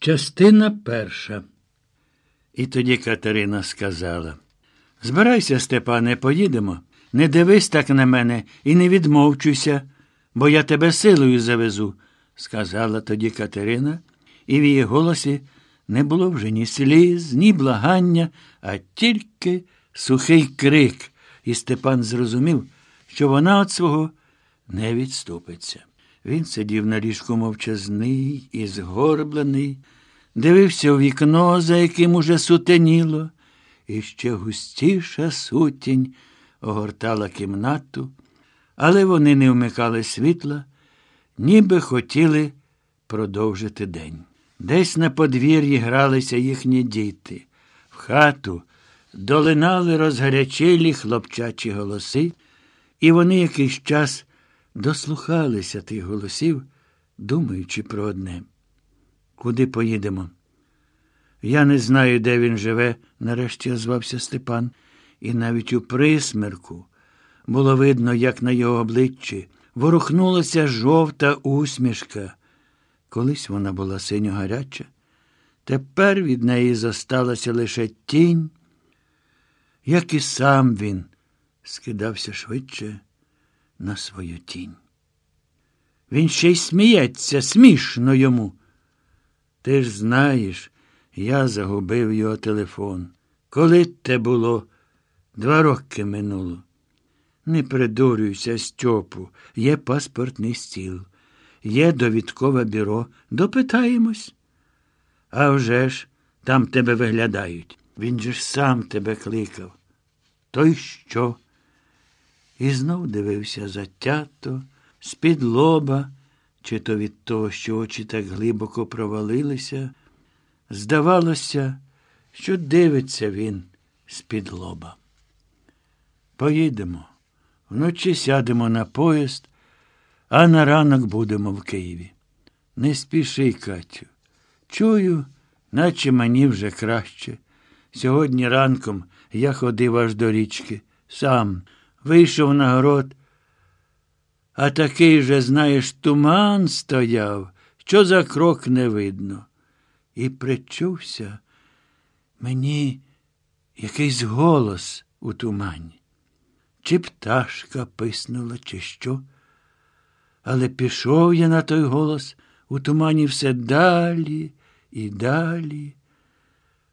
Частина перша. І тоді Катерина сказала Збирайся, Степане, поїдемо. Не дивись так на мене і не відмовчуйся, бо я тебе силою завезу, сказала тоді Катерина, і в її голосі не було вже ні сліз, ні благання, а тільки сухий крик, і Степан зрозумів, що вона від свого не відступиться. Він сидів на ліжку мовчазний і згорблений, дивився у вікно, за яким уже сутеніло, і ще густіша сутінь огортала кімнату, але вони не вмикали світла, ніби хотіли продовжити день. Десь на подвір'ї гралися їхні діти. В хату долинали розгарячилі хлопчачі голоси, і вони якийсь час дослухалися тих голосів, думаючи про одне. Куди поїдемо? Я не знаю, де він живе, нарешті озвався Степан, і навіть у присмерку було видно, як на його обличчі ворухнулася жовта усмішка. Колись вона була синьо гаряча, тепер від неї зосталася лише тінь, як і сам він скидався швидше на свою тінь. Він ще й сміється, смішно йому. Ти ж знаєш, я загубив його телефон. Коли те було? Два роки минуло. Не придурюйся, Стьопу, є паспортний стіл, є довідкове бюро. Допитаємось. А вже ж, там тебе виглядають. Він же ж сам тебе кликав. То й що? І знов дивився затято, з-під лоба, чи то від того, що очі так глибоко провалилися. Здавалося, що дивиться він з-під лоба. Поїдемо. Вночі сядемо на поїзд, а на ранок будемо в Києві. Не спіши, Катю. Чую, наче мені вже краще. Сьогодні ранком я ходив аж до річки, сам вийшов на город, а такий же, знаєш, туман стояв, що за крок не видно. І причувся мені якийсь голос у тумані. Чи пташка писнула, чи що. Але пішов я на той голос у тумані все далі і далі,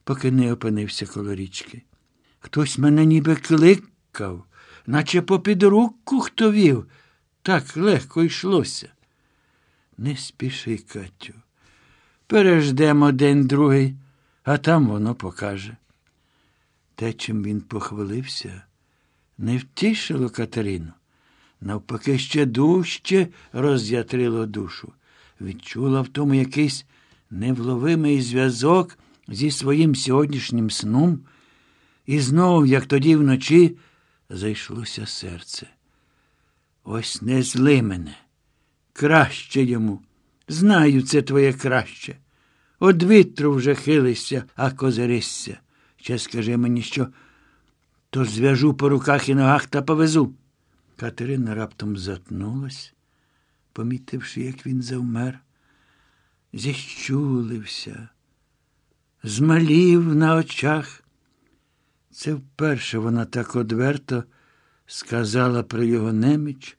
поки не опинився коло річки. Хтось мене ніби кликав, наче попід руку хто вів, так легко йшлося. Не спіши, Катю. Переждемо день другий, а там воно покаже. Те, чим він похвалився, не втішило Катерину. Навпаки, ще дужче роз'ятрило душу. Відчула в тому якийсь невловимий зв'язок зі своїм сьогоднішнім сном, і знов, як тоді вночі, зайшлося серце. Ось не зли мене. Краще йому. Знаю, це твоє краще. Од вітру вже хилишся, а козиришся. Ще скажи мені, що то зв'яжу по руках і ногах та повезу. Катерина раптом затнулась, помітивши, як він завмер, зіщулився, змалів на очах. Це вперше вона так одверто сказала про його неміч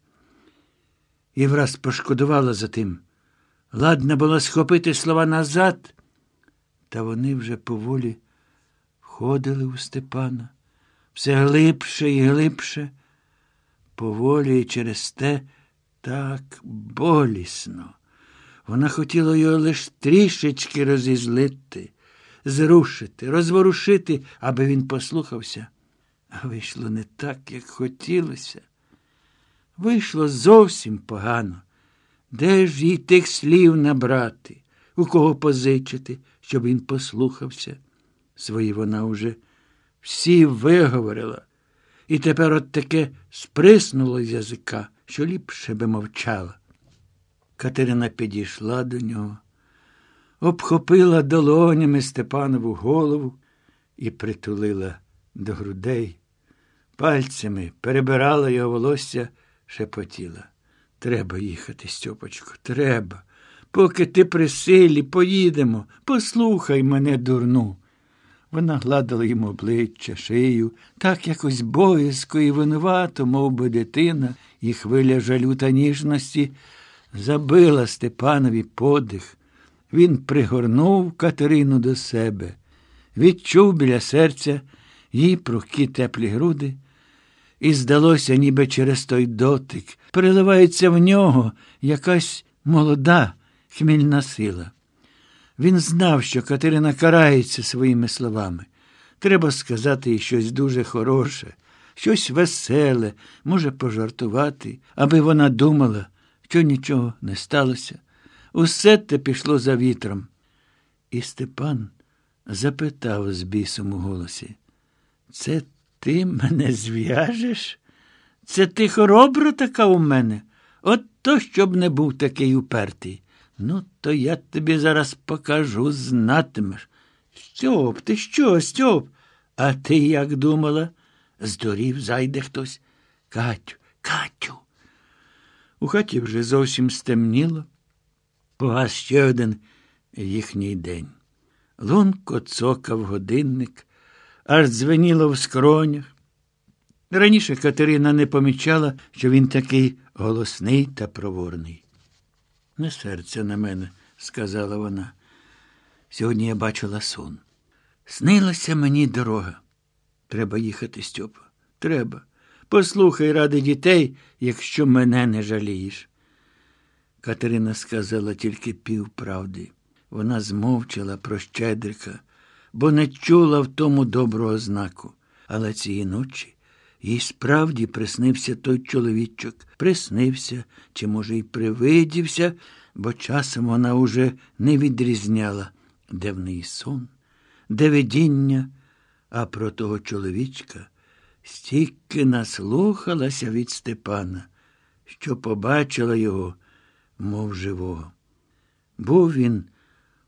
і враз пошкодувала за тим. Ладна була схопити слова назад, та вони вже поволі входили у Степана все глибше і глибше, поволі і через те так болісно. Вона хотіла його лиш трішечки розізлити, зрушити, розворушити, аби він послухався. А вийшло не так, як хотілося. Вийшло зовсім погано. Де ж їй тих слів набрати, у кого позичити, щоб він послухався? Свої вона уже всі виговорила, і тепер от таке сприснуло з язика, що ліпше би мовчала. Катерина підійшла до нього, обхопила долонями Степанову голову і притулила до грудей. Пальцями перебирала його волосся, шепотіла. Треба їхати, Стьопочко, треба. Поки ти при силі, поїдемо, послухай мене, дурну. Вона гладила йому обличчя, шию, так якось боязко і винувато, мов би дитина, і хвиля жалю та ніжності забила Степанові подих. Він пригорнув Катерину до себе, відчув біля серця її прухкі теплі груди, і здалося, ніби через той дотик, переливається в нього якась молода хмільна сила. Він знав, що Катерина карається своїми словами. Треба сказати їй щось дуже хороше, щось веселе, може пожартувати, аби вона думала, що нічого не сталося. Усе те пішло за вітром. І Степан запитав з бісом у голосі. Це ти мене зв'яжеш? Це ти хоробра така у мене? От то, щоб не був такий упертий. Ну, то я тобі зараз покажу, знатимеш. Стьоп, ти що, Стьоп? А ти як думала? Здорів, зайде хтось. Катю, Катю. У хаті вже зовсім стемніло. Погас ще один їхній день. Лунко цокав годинник, аж дзвеніло в скронях. Раніше Катерина не помічала, що він такий голосний та проворний. Не серце на мене, сказала вона. Сьогодні я бачила сон. Снилася мені дорога. Треба їхати, Стьопа. Треба. Послухай ради дітей, якщо мене не жалієш. Катерина сказала тільки півправди. Вона змовчала про Щедрика, бо не чула в тому доброго знаку. Але цієї ночі їй справді приснився той чоловічок, приснився, чи, може, й привидівся, бо часом вона уже не відрізняла, де в неї сон, де видіння, а про того чоловічка стільки наслухалася від Степана, що побачила його, мов живого. Був він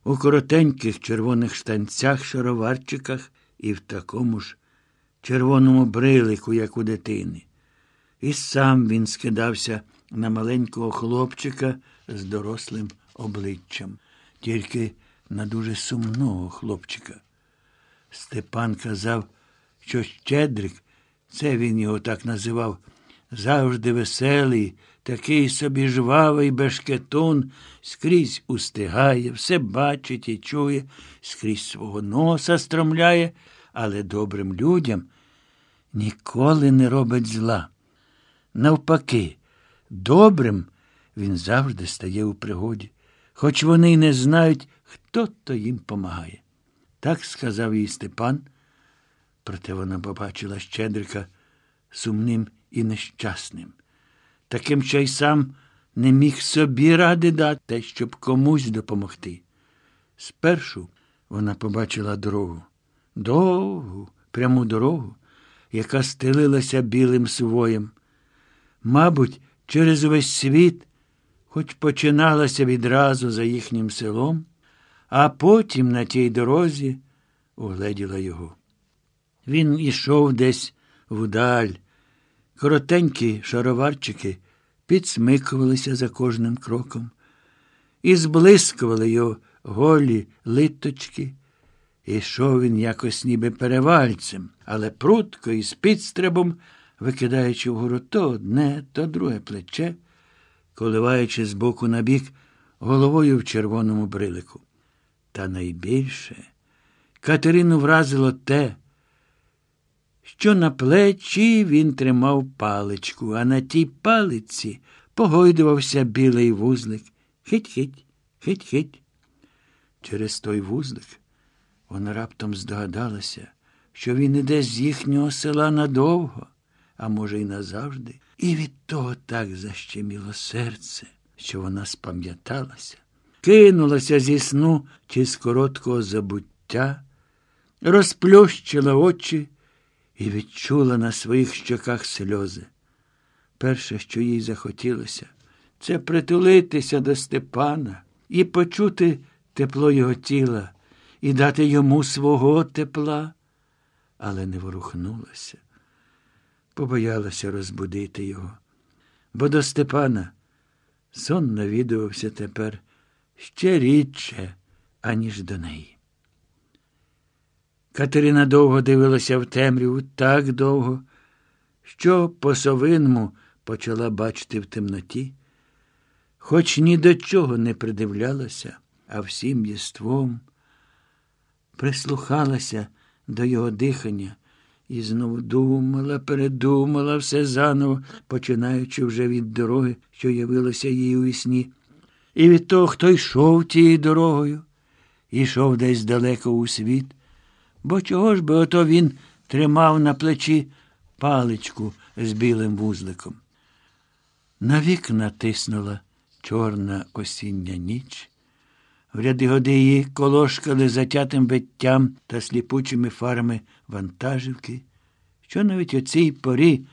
у коротеньких червоних штанцях, шароварчиках і в такому ж червоному брилику, як у дитини. І сам він скидався на маленького хлопчика з дорослим обличчям, тільки на дуже сумного хлопчика. Степан казав, що Щедрик, це він його так називав, завжди веселий, такий собі жвавий бешкетун, скрізь устигає, все бачить і чує, скрізь свого носа стромляє, але добрим людям ніколи не робить зла. Навпаки, добрим він завжди стає у пригоді, хоч вони й не знають, хто то їм помагає. Так сказав їй Степан, проте вона побачила Щедрика сумним і нещасним. Таким що й сам не міг собі ради дати, щоб комусь допомогти. Спершу вона побачила дорогу, довгу, пряму дорогу, яка стелилася білим своєм. Мабуть, через увесь світ, хоч починалася відразу за їхнім селом, а потім на тій дорозі угледіла його. Він ішов десь вдаль. Коротенькі шароварчики підсмикувалися за кожним кроком і зблискували його голі литочки. Ішов він якось ніби перевальцем, але прутко і з підстрибом, викидаючи вгору то одне, то друге плече, коливаючи з боку на бік головою в червоному брилику. Та найбільше Катерину вразило те, що на плечі він тримав паличку, а на тій палиці погойдувався білий вузлик. Хить-хить, хить-хить. Через той вузлик вона раптом здогадалася, що він іде з їхнього села надовго, а може, й назавжди. І від того так защеміло серце, що вона спам'яталася, кинулася зі сну чи з короткого забуття, розплющила очі і відчула на своїх щоках сльози. Перше, що їй захотілося, це притулитися до Степана і почути тепло його тіла, і дати йому свого тепла, але не ворухнулася, побоялася розбудити його. Бо до Степана сон навідувався тепер ще рідше, аніж до неї. Катерина довго дивилася в темряву так довго, що по совиному почала бачити в темноті, хоч ні до чого не придивлялася, а всім єством прислухалася до його дихання і знову думала, передумала все заново, починаючи вже від дороги, що явилася їй у вісні, і від того, хто йшов тією дорогою, йшов десь далеко у світ. Бо чого ж би ото він тримав на плечі паличку з білим вузликом? На вікна тиснула чорна осіння ніч. В ряди годи її колошкали затятим биттям та сліпучими фарами вантажівки, що навіть о цій порі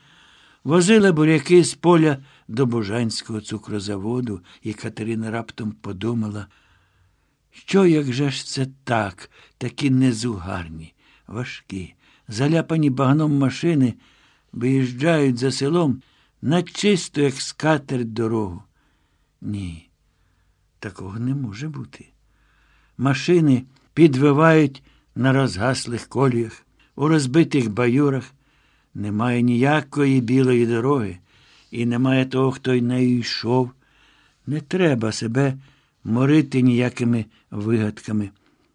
возила буряки з поля до Божанського цукрозаводу, і Катерина раптом подумала, що як же ж це так, такі незугарні, важкі, заляпані багном машини виїжджають за селом на чисту, як скатерть дорогу. Ні, такого не може бути. Машини підвивають на розгаслих коліях, у розбитих баюрах. Немає ніякої білої дороги, і немає того, хто й нею йшов. Не треба себе морити ніякими вигадками,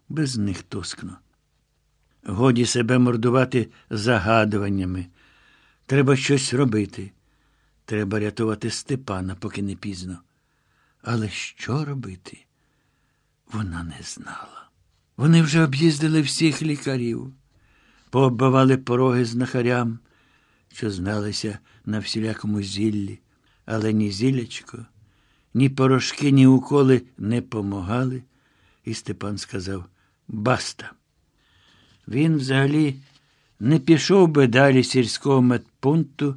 без них тоскно. Годі себе мордувати загадуваннями. Треба щось робити. Треба рятувати Степана, поки не пізно. Але що робити? Вона не знала. Вони вже об'їздили всіх лікарів, пооббивали пороги з нахарям, що зналися на всілякому зіллі, але ні зіллячко, ні порошки, ні уколи не помагали, і Степан сказав Баста. Він взагалі не пішов би далі сільського медпункту,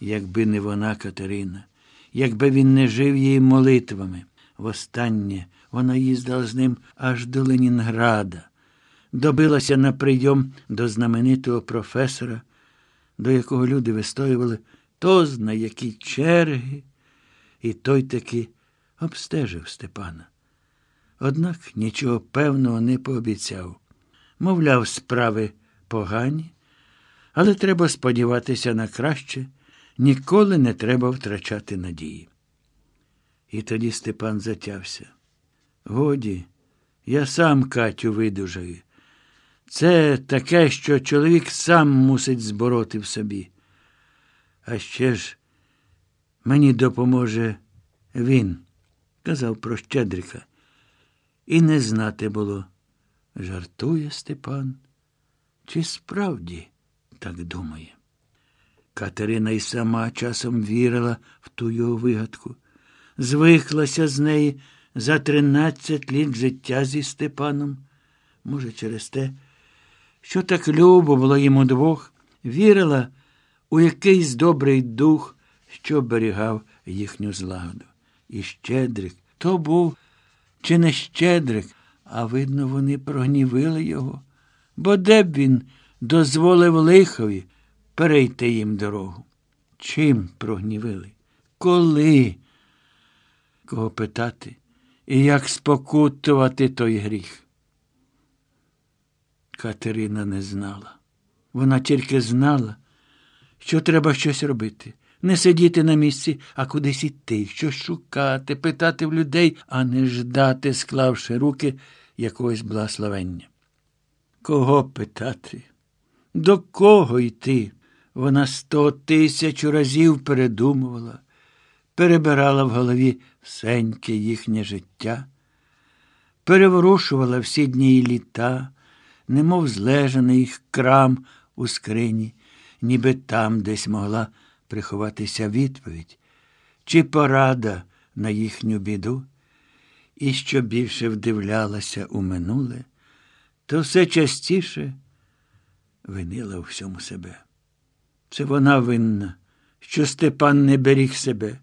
якби не вона Катерина, якби він не жив її молитвами. Востаннє вона їздила з ним аж до Ленінграда, добилася на прийом до знаменитого професора, до якого люди вистоювали то зна які черги, і той таки обстежив Степана. Однак нічого певного не пообіцяв. Мовляв, справи погані, але треба сподіватися на краще, ніколи не треба втрачати надії. І тоді Степан затявся. Годі, я сам Катю видужаю. Це таке, що чоловік сам мусить збороти в собі. А ще ж мені допоможе він, казав про Щедрика. І не знати було, жартує Степан, чи справді так думає. Катерина й сама часом вірила в ту його вигадку, звиклася з неї за тринадцять літ життя зі Степаном, може, через те, що так любо було йому двох, вірила у якийсь добрий дух, що оберігав їхню злагоду. І Щедрик то був чи не Щедрик, а видно, вони прогнівили його. Бо де б він дозволив лихові перейти їм дорогу? Чим прогнівили? Коли? Кого питати? І як спокутувати той гріх? Катерина не знала. Вона тільки знала, що треба щось робити. Не сидіти на місці, а кудись іти, щось шукати, питати в людей, а не ждати, склавши руки якогось благословення. Кого питати? До кого йти? Вона сто тисяч разів передумувала, перебирала в голові всеньке їхнє життя, переворушувала всі дні і літа, немов злежаний їх крам у скрині, ніби там десь могла приховатися відповідь, чи порада на їхню біду, і що більше вдивлялася у минуле, то все частіше винила у всьому себе. Це вона винна, що Степан не беріг себе.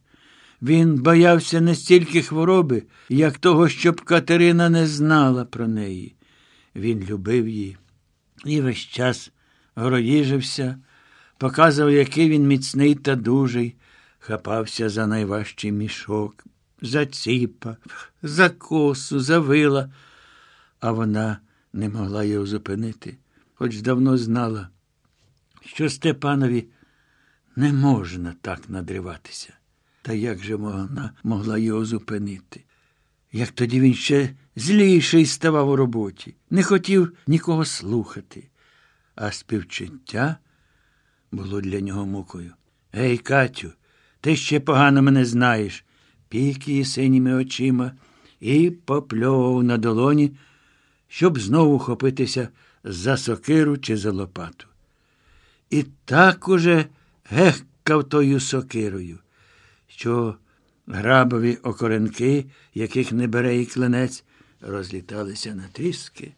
Він боявся не стільки хвороби, як того, щоб Катерина не знала про неї. Він любив її і весь час гроїжився, показував, який він міцний та дужий, хапався за найважчий мішок, за ціпа, за косу, за вила, а вона не могла його зупинити, хоч давно знала, що Степанові не можна так надриватися. Та як же вона могла його зупинити? Як тоді він ще зліший ставав у роботі, не хотів нікого слухати, а співчуття було для нього мукою. Гей, Катю, ти ще погано мене знаєш, пік її синіми очима і попльовував на долоні, щоб знову хопитися за сокиру чи за лопату. І так уже гехкав тою сокирою, що грабові окоренки, яких не бере і клинець, розліталися на тріски,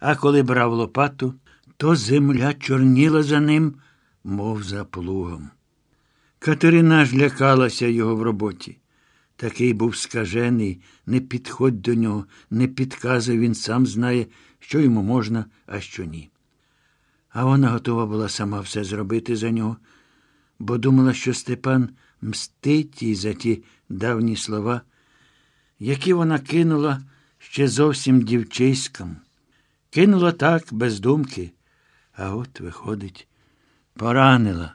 а коли брав лопату, то земля чорніла за ним, мов за плугом. Катерина ж лякалася його в роботі. Такий був скажений, не підходь до нього, не підказуй, він сам знає, що йому можна, а що ні. А вона готова була сама все зробити за нього, бо думала, що Степан мстить їй за ті давні слова, які вона кинула ще зовсім дівчиськом. Кинула так, без думки, а от, виходить, поранила.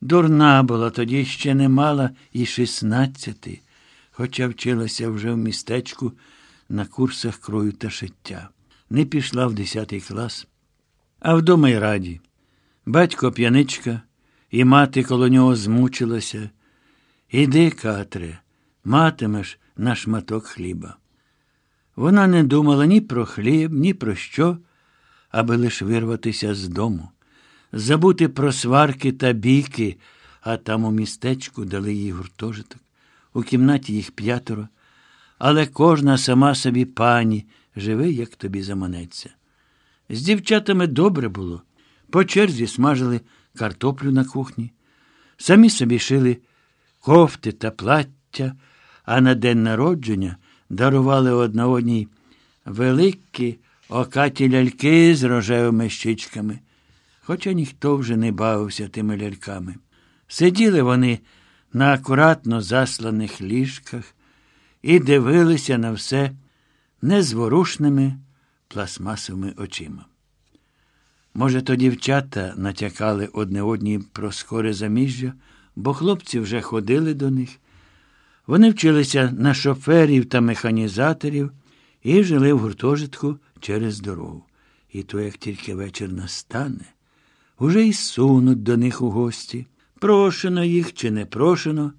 Дурна була, тоді ще не мала і шістнадцяти, хоча вчилася вже в містечку на курсах крою та шиття. Не пішла в десятий клас, а вдома й раді. Батько п'яничка, і мати коло нього змучилася. Іди, Катре, матимеш на шматок хліба. Вона не думала ні про хліб, ні про що, аби лиш вирватися з дому забути про сварки та бійки, а там у містечку дали їй гуртожиток. У кімнаті їх п'ятеро, але кожна сама собі пані живе, як тобі заманеться. З дівчатами добре було. По черзі смажили картоплю на кухні, самі собі шили кофти та плаття, а на день народження дарували одна одній великі окаті ляльки з рожевими щичками хоча ніхто вже не бавився тими ляльками. Сиділи вони на акуратно засланих ліжках і дивилися на все незворушними пластмасовими очима. Може, то дівчата натякали одне одній про скоре заміжжя, бо хлопці вже ходили до них. Вони вчилися на шоферів та механізаторів і жили в гуртожитку через дорогу. І то, як тільки вечір настане, уже й сунуть до них у гості. Прошено їх чи не прошено,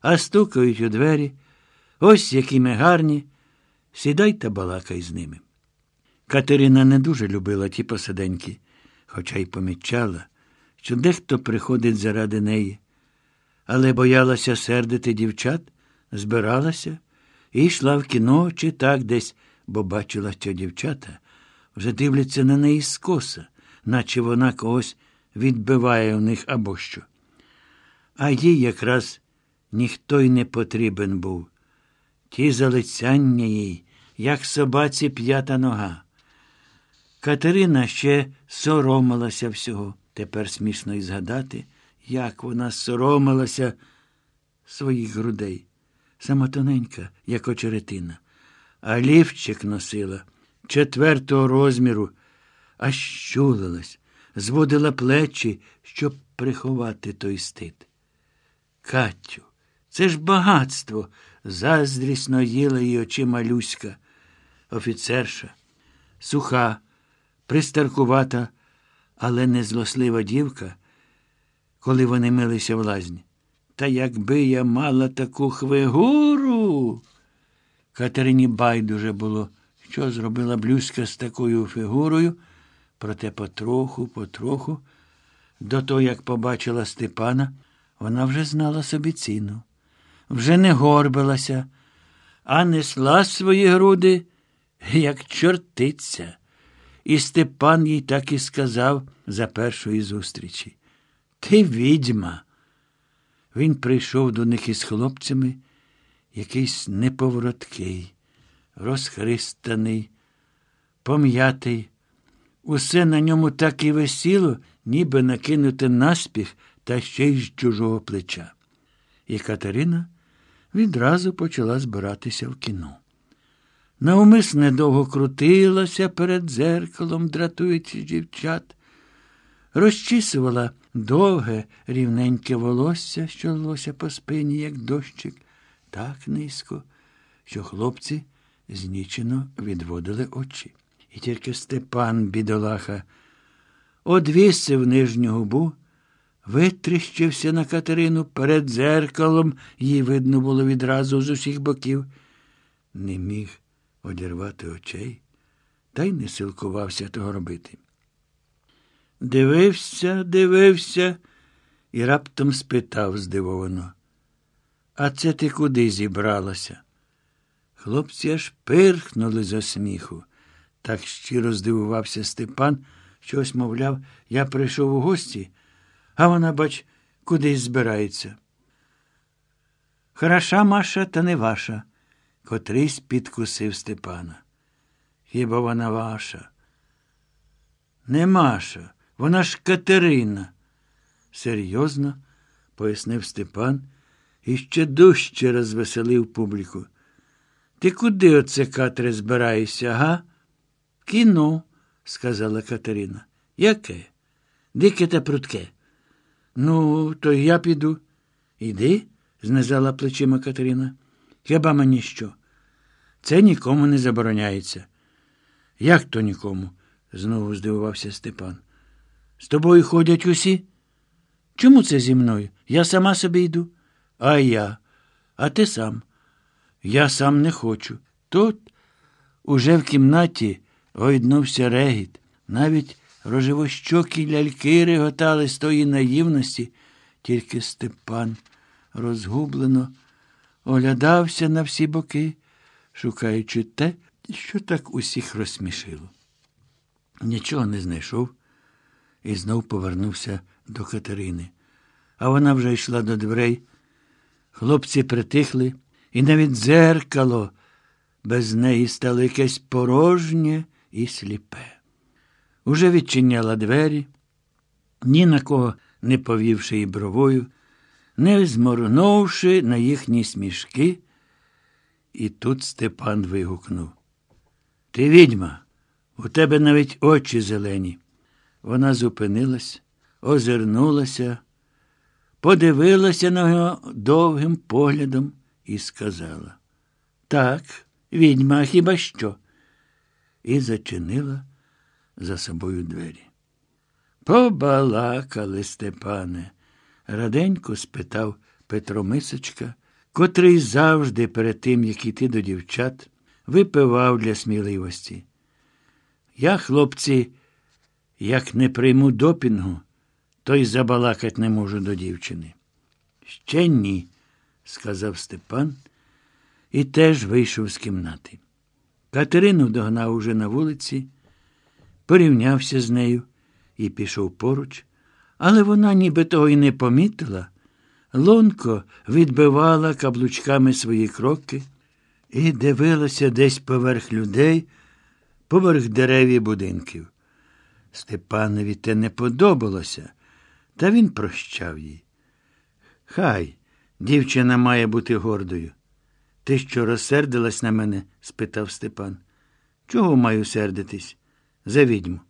а стукають у двері. Ось які ми гарні. Сідай та балакай з ними. Катерина не дуже любила ті посиденьки, хоча й помічала, що дехто приходить заради неї, але боялася сердити дівчат, збиралася і йшла в кіно чи так десь, бо бачила, що дівчата вже дивляться на неї скоса наче вона когось відбиває у них або що. А їй якраз ніхто й не потрібен був. Ті залицяння їй, як собаці п'ята нога. Катерина ще соромилася всього. Тепер смішно й згадати, як вона соромилася своїх грудей. Сама тоненька, як очеретина, а лівчик носила четвертого розміру а щулилась, зводила плечі, щоб приховати той стид. Катю, це ж багатство, заздрісно їла її очима Люська, офіцерша, суха, пристаркувата, але незлослива дівка, коли вони милися в лазні. Та якби я мала таку хвигуру. Катерині байдуже було, що зробила блюзка з такою фігурою. Проте потроху, потроху, до того, як побачила Степана, вона вже знала собі ціну, вже не горбилася, а несла свої груди, як чортиця. І Степан їй так і сказав за першої зустрічі. Ти відьма. Він прийшов до них із хлопцями, якийсь неповороткий, розхристаний, пом'ятий. Усе на ньому так і висіло, ніби накинуте наспіх та ще й з чужого плеча. І Катерина відразу почала збиратися в кіно. Навмисне довго крутилася перед дзеркалом, дратуючи дівчат, розчісувала довге рівненьке волосся, що лилося по спині, як дощик, так низько, що хлопці знічено відводили очі. І тільки Степан, бідолаха, одвісив нижню губу, витріщився на Катерину перед дзеркалом, їй видно було відразу з усіх боків. Не міг одірвати очей, та й не силкувався того робити. Дивився, дивився і раптом спитав здивовано. А це ти куди зібралася? Хлопці аж пирхнули за сміху. Так щиро здивувався Степан, що ось, мовляв, я прийшов у гості, а вона, бач, кудись збирається. Хороша Маша, та не ваша, котрийсь підкусив Степана. Хіба вона ваша? Не Маша, вона ж Катерина. Серйозно, пояснив Степан і ще дужче розвеселив публіку. Ти куди оце, Катре, збираєшся, га? Кіно, сказала Катерина. Яке? Дике та прутке. Ну, то я піду. Іди, знизала плечима Катерина. Хіба мені що? Це нікому не забороняється. Як то нікому? знову здивувався Степан. З тобою ходять усі? Чому це зі мною? Я сама собі йду. А я. А ти сам. Я сам не хочу. Тут уже в кімнаті гойднувся регіт. Навіть рожевощокі ляльки реготали з тої наївності, тільки Степан розгублено оглядався на всі боки, шукаючи те, що так усіх розсмішило. Нічого не знайшов і знов повернувся до Катерини. А вона вже йшла до дверей. Хлопці притихли, і навіть дзеркало без неї стало якесь порожнє і сліпе. Уже відчиняла двері, ні на кого не повівши і бровою, не зморгнувши на їхні смішки. І тут Степан вигукнув. Ти відьма, у тебе навіть очі зелені. Вона зупинилась, озирнулася, подивилася на нього довгим поглядом і сказала Так, відьма, хіба що? І зачинила за собою двері. Побалакали, Степане, раденько спитав Петро Мисочка, котрий завжди перед тим, як іти до дівчат, випивав для сміливості. Я, хлопці, як не прийму допінгу, то й забалакать не можу до дівчини. Ще ні, сказав Степан і теж вийшов з кімнати. Катерину догнав уже на вулиці, порівнявся з нею і пішов поруч, але вона ніби того й не помітила. Лонко відбивала каблучками свої кроки і дивилася десь поверх людей, поверх дерев і будинків. Степанові те не подобалося, та він прощав їй. Хай, дівчина має бути гордою. Ти що розсердилась на мене? спитав Степан. Чого маю сердитись? За відьму.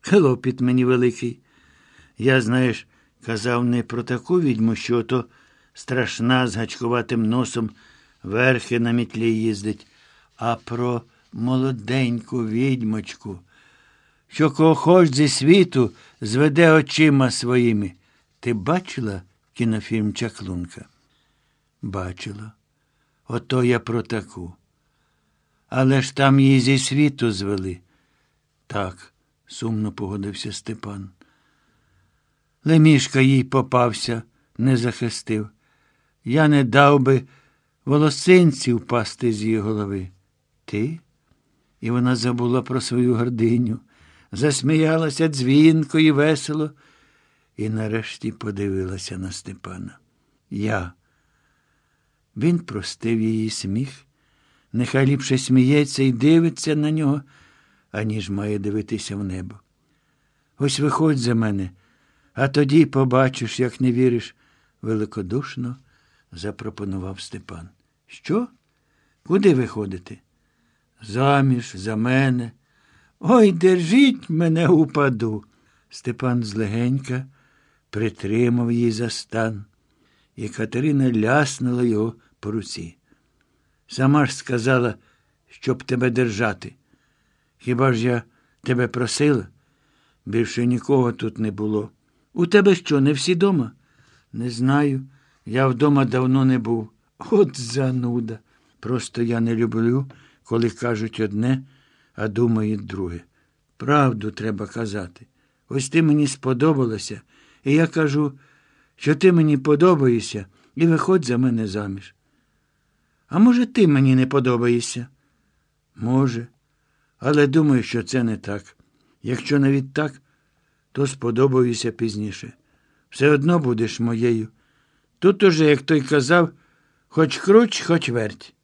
Хлопіт мені великий. Я, знаєш, казав не про таку відьму, що то страшна з гачкуватим носом верхи на мітлі їздить, а про молоденьку відьмочку, що кого хоч зі світу зведе очима своїми. Ти бачила кінофільм Чаклунка? Бачила. Ото я про таку. Але ж там її зі світу звели. Так, сумно погодився Степан. Лемішка їй попався, не захистив. Я не дав би волосинці впасти з її голови. Ти? І вона забула про свою гординю, засміялася дзвінко і весело, і нарешті подивилася на Степана. Я. Він простив її сміх, нехай ліпше сміється і дивиться на нього, аніж має дивитися в небо. Ось виходь за мене, а тоді побачиш, як не віриш, великодушно запропонував Степан. Що? Куди ви ходите? Заміж, за мене. Ой, держіть мене упаду. Степан злегенька притримав її за стан, і Катерина ляснула його по руці. Сама ж сказала, щоб тебе держати. Хіба ж я тебе просила? Більше нікого тут не було. У тебе що, не всі дома? Не знаю. Я вдома давно не був. От зануда. Просто я не люблю, коли кажуть одне, а думають друге. Правду треба казати. Ось ти мені сподобалася, і я кажу, що ти мені подобаєшся, і виходь за мене заміж. А може, ти мені не подобаєшся? Може, але думаю, що це не так. Якщо навіть так, то сподобаюся пізніше. Все одно будеш моєю. Тут уже, як той казав, хоч круч, хоч верть.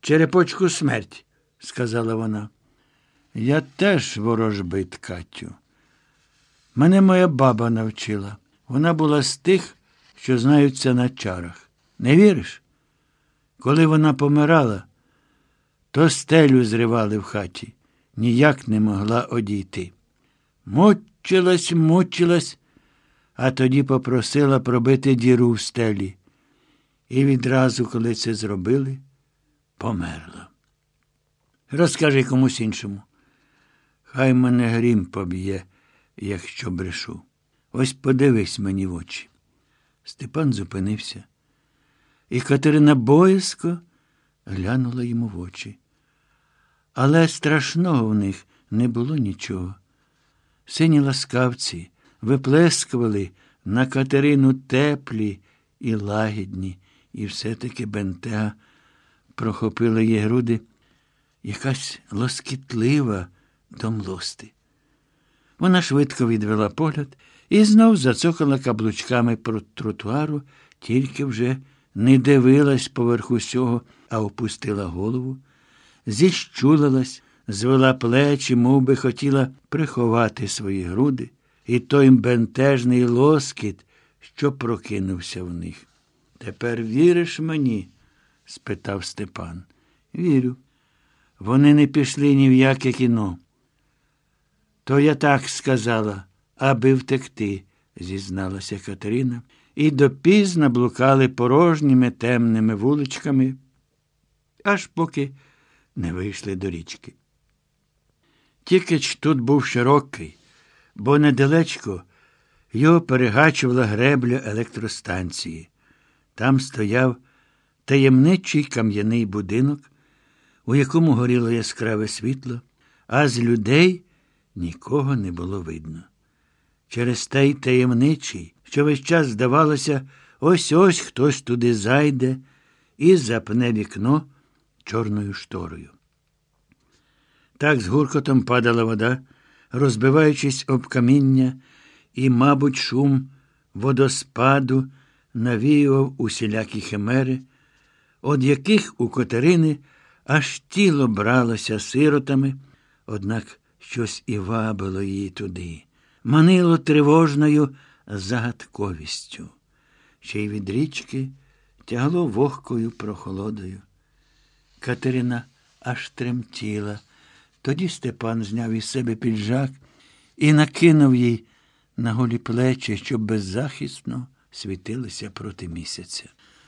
Черепочку смерть, сказала вона. Я теж ворожбит, Катю. Мене моя баба навчила. Вона була з тих, що знаються на чарах. Не віриш? Коли вона помирала, то стелю зривали в хаті, ніяк не могла одійти. Мучилась, мучилась, а тоді попросила пробити діру в стелі. І відразу, коли це зробили, померла. Розкажи комусь іншому. Хай мене грім поб'є, якщо брешу. Ось подивись мені в очі. Степан зупинився, і Катерина боязко глянула йому в очі. Але страшного в них не було нічого. Сині ласкавці виплескували на Катерину теплі і лагідні, і все-таки бентега прохопила її груди якась лоскітлива до млости. Вона швидко відвела погляд і знов зацокала каблучками про тротуару, тільки вже не дивилась поверх усього, а опустила голову, зіщулилась, звела плечі, мов би хотіла приховати свої груди, і той бентежний лоскіт, що прокинувся в них. Тепер віриш мені? спитав Степан. Вірю. Вони не пішли ні в яке кіно. То я так сказала, аби втекти, зізналася Катерина, і допізно блукали порожніми темними вуличками, аж поки не вийшли до річки. Тікич тут був широкий, бо недалечко його перегачувала гребля електростанції. Там стояв таємничий кам'яний будинок, у якому горіло яскраве світло, а з людей нікого не було видно. Через той таємничий, що весь час здавалося, ось ось хтось туди зайде і запне вікно чорною шторою. Так з гуркотом падала вода, розбиваючись об каміння, і, мабуть, шум водоспаду навіював усілякі химери, од яких у Катерини аж тіло бралося сиротами, однак щось і вабило її туди, манило тривожною загадковістю, ще й від річки тягло вогкою прохолодою. Катерина аж тремтіла. Тоді Степан зняв із себе піджак і накинув їй на голі плечі, щоб беззахисно світилися проти місяця.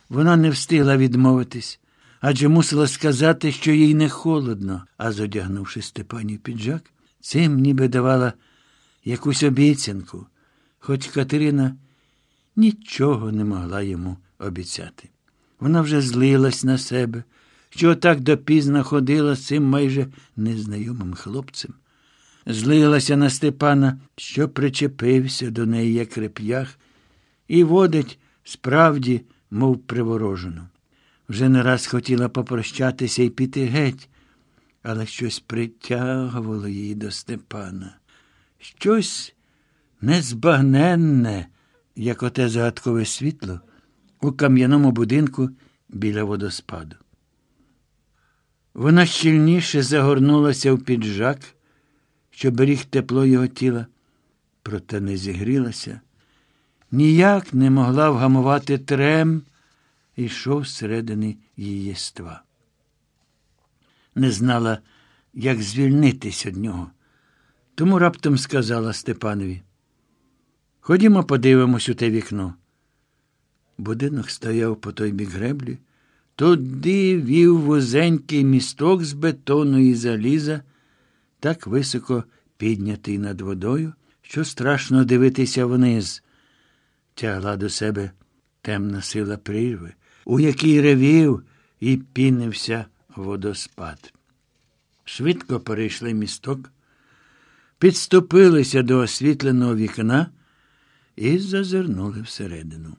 Вона не встигла відмовитись, адже мусила сказати, що їй не холодно, а зодягнувши Степанів піджак, цим ніби давала якусь обіцянку, хоч Катерина нічого не могла йому обіцяти. Вона вже злилась на себе, що отак допізно ходила з цим майже незнайомим хлопцем. Злилася на Степана, що причепився до неї, як реп'ях, і водить справді, мов приворожену. Вже не раз хотіла попрощатися і піти геть, але щось притягувало її до Степана. Щось незбагненне, як оте загадкове світло, у кам'яному будинку біля водоспаду. Вона щільніше загорнулася в піджак, що беріг тепло його тіла, проте не зігрілася, ніяк не могла вгамувати трем, йшов зсередини її єства. Не знала, як звільнитись від нього. Тому раптом сказала Степанові. Ходімо, подивимось у те вікно. Будинок стояв по той бік греблі, туди вів вузенький місток з бетону і заліза, так високо піднятий над водою, що страшно дивитися вниз. Тягла до себе темна сила прірви, у якій ревів і пінився водоспад. Швидко перейшли місток, підступилися до освітленого вікна і зазирнули всередину.